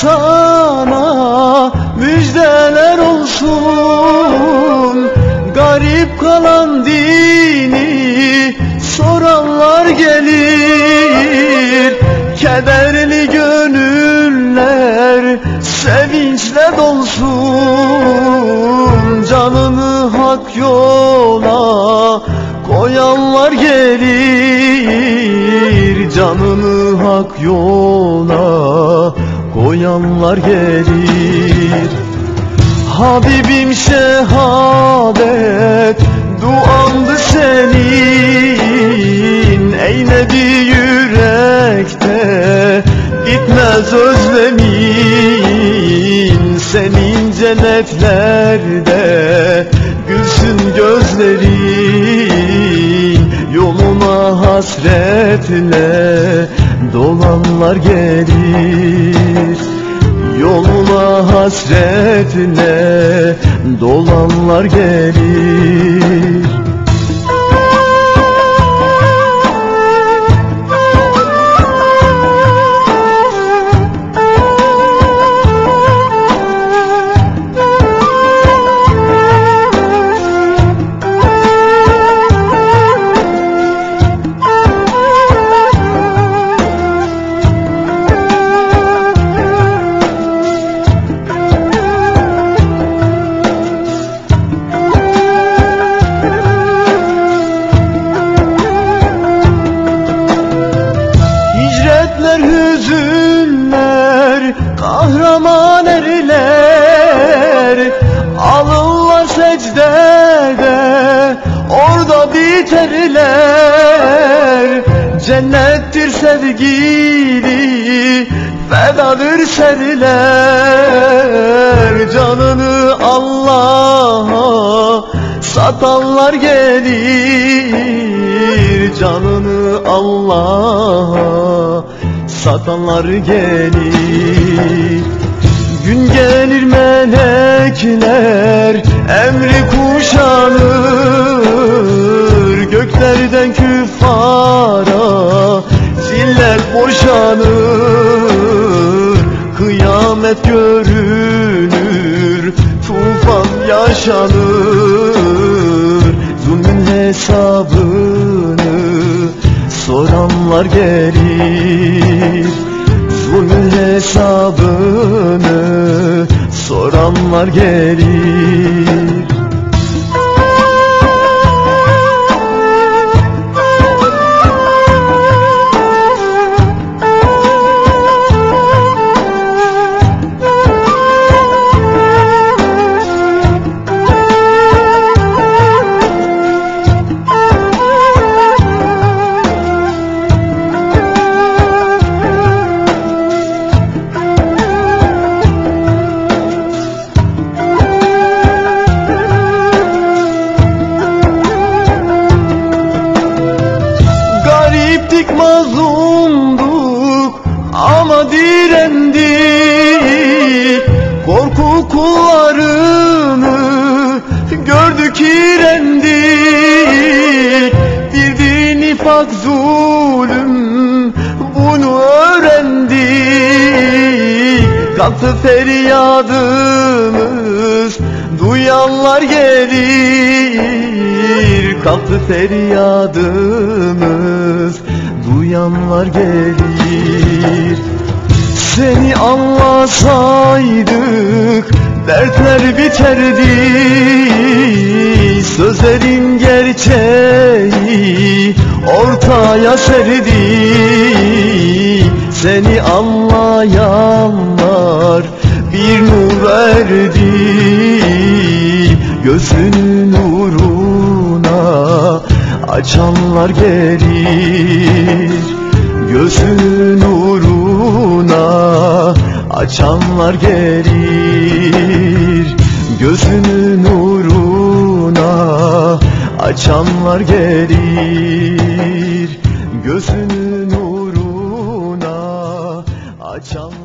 sana müjdeler olsun. Garip kalan dini soranlar gelir. Kederli gönüller sevinçle dolsun. Canını hak yola koyanlar gelir. Canını hak yola koyanlar gelir. Habibim şehadet duandı senin. Eyledi yürekte gitmez özlemin. Senin cennetlerde gülsün gözlerin. Yoluna hasretle dolanlar gelir. Yoluna hasretle dolanlar gelir biterler Cennettir sevgili, fedadır seriler. Canını Allah'a satanlar gelir. Canını Allah'a satanlar gelir. Gün gelir melekler emri boşanır Kıyamet görünür tufan yaşanır. Zulmün hesabını soranlar gelir Zulmün hesabını soranlar gelir Kalktı feryadımız duyanlar gelir. Kalktı feryadımız duyanlar gelir. Seni anlasaydık dertler biterdi. Sözlerin gerçeği ortaya serdi. Seni anlayanlar bir nur erdi Gözünün nuruna açanlar gelir. Gözünün nuruna açanlar gelir. Gözünün nuruna açanlar gelir. Gözünün nuruna açanlar